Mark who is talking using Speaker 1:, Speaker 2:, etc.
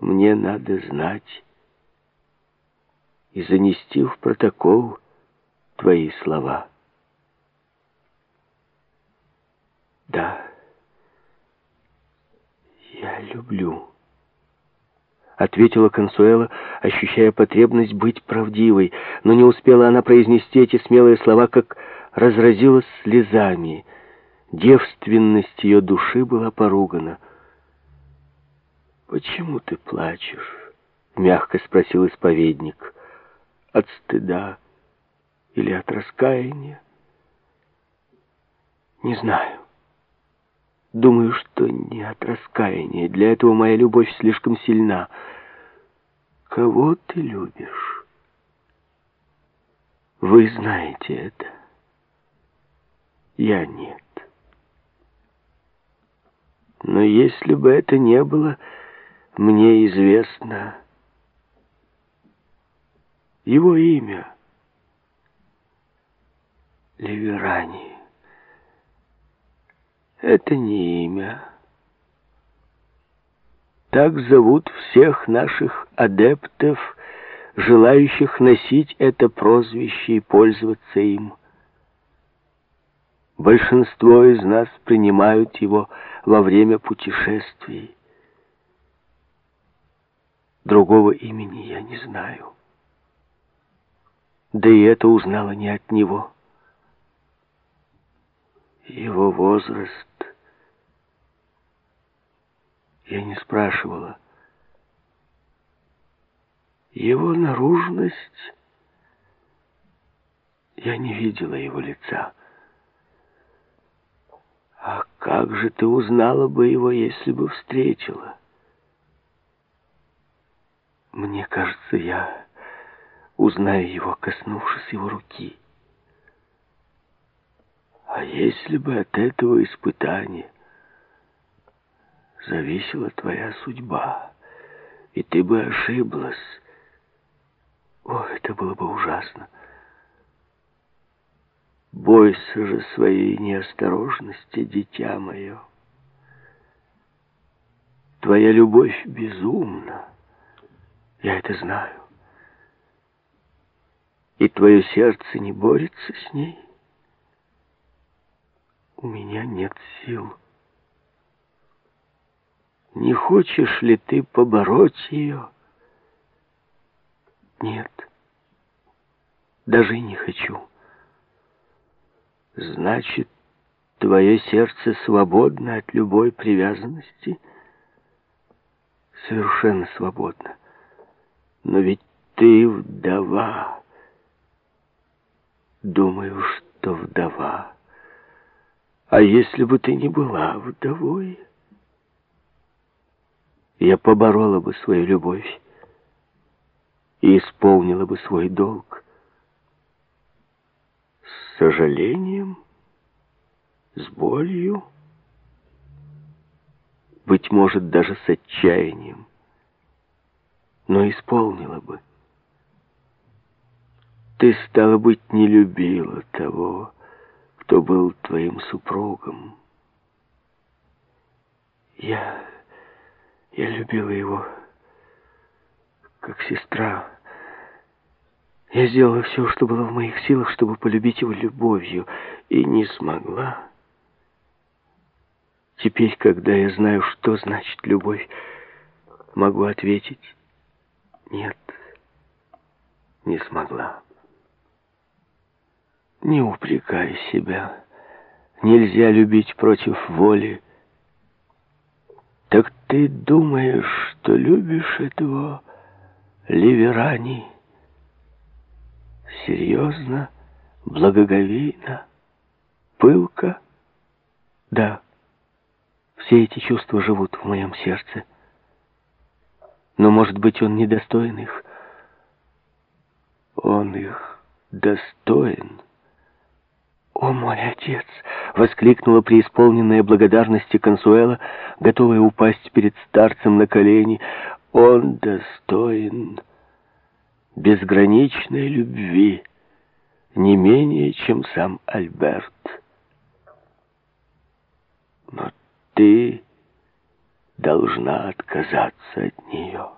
Speaker 1: Мне надо знать и занести в протокол твои слова. Да, я люблю, ответила Консуэла, ощущая потребность быть правдивой, но не успела она произнести эти смелые слова, как разразилась слезами. Девственность ее души была поругана. «Почему ты плачешь?» — мягко спросил исповедник. «От стыда или от раскаяния?» «Не знаю. Думаю, что не от раскаяния. Для этого моя любовь слишком сильна. Кого ты любишь? Вы знаете это. Я нет. Но если бы это не было мне известно его имя. Ливерани. Это не имя. Так зовут всех наших адептов, желающих носить это прозвище и пользоваться им. Большинство из нас принимают его во время путешествий. Другого имени я не знаю. Да и это узнала не от него. Его возраст я не спрашивала. Его наружность я не видела его лица. А как же ты узнала бы его, если бы встретила? Мне кажется, я узнаю его, коснувшись его руки. А если бы от этого испытания зависела твоя судьба, и ты бы ошиблась, о, это было бы ужасно. Бойся же своей неосторожности, дитя мое. Твоя любовь безумна. Я это знаю. И твое сердце не борется с ней? У меня нет сил. Не хочешь ли ты побороть ее? Нет. Даже не хочу. Значит, твое сердце свободно от любой привязанности? Совершенно свободно. Но ведь ты вдова. Думаю, что вдова. А если бы ты не была вдовой, я поборола бы свою любовь и исполнила бы свой долг. С сожалением, с болью, быть может, даже с отчаянием но исполнила бы. Ты, стало быть, не любила того, кто был твоим супругом. Я... я любила его как сестра. Я сделала все, что было в моих силах, чтобы полюбить его любовью, и не смогла. Теперь, когда я знаю, что значит любовь, могу ответить нет, не смогла. Не упрекай себя. Нельзя любить против воли. Так ты думаешь, что любишь этого Ливерани? Серьезно, благоговейно, пылко? Да, все эти чувства живут в моем сердце. Но, может быть, он недостоин их. Он их достоин. «О, мой отец!» — воскликнула преисполненная благодарности Консуэла, готовая упасть перед старцем на колени. «Он достоин безграничной любви, не менее, чем сам Альберт. Но ты должна отказаться от нее.